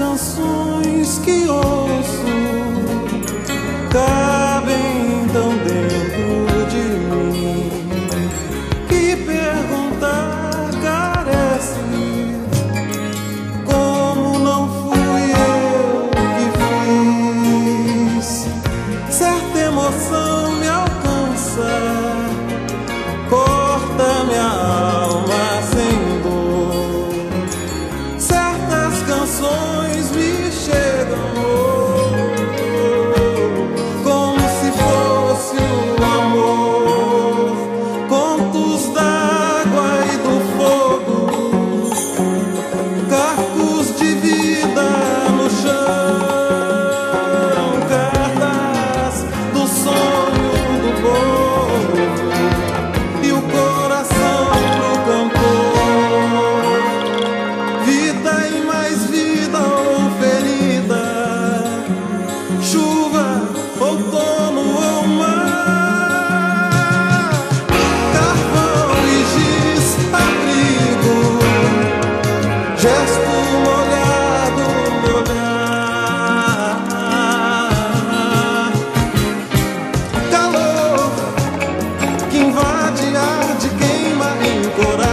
canções que ouço cabem tão dentro de mim que perguntar carece como não fui eu que fiz certa emoção me alcança. Invade, arde, queima, encoraja.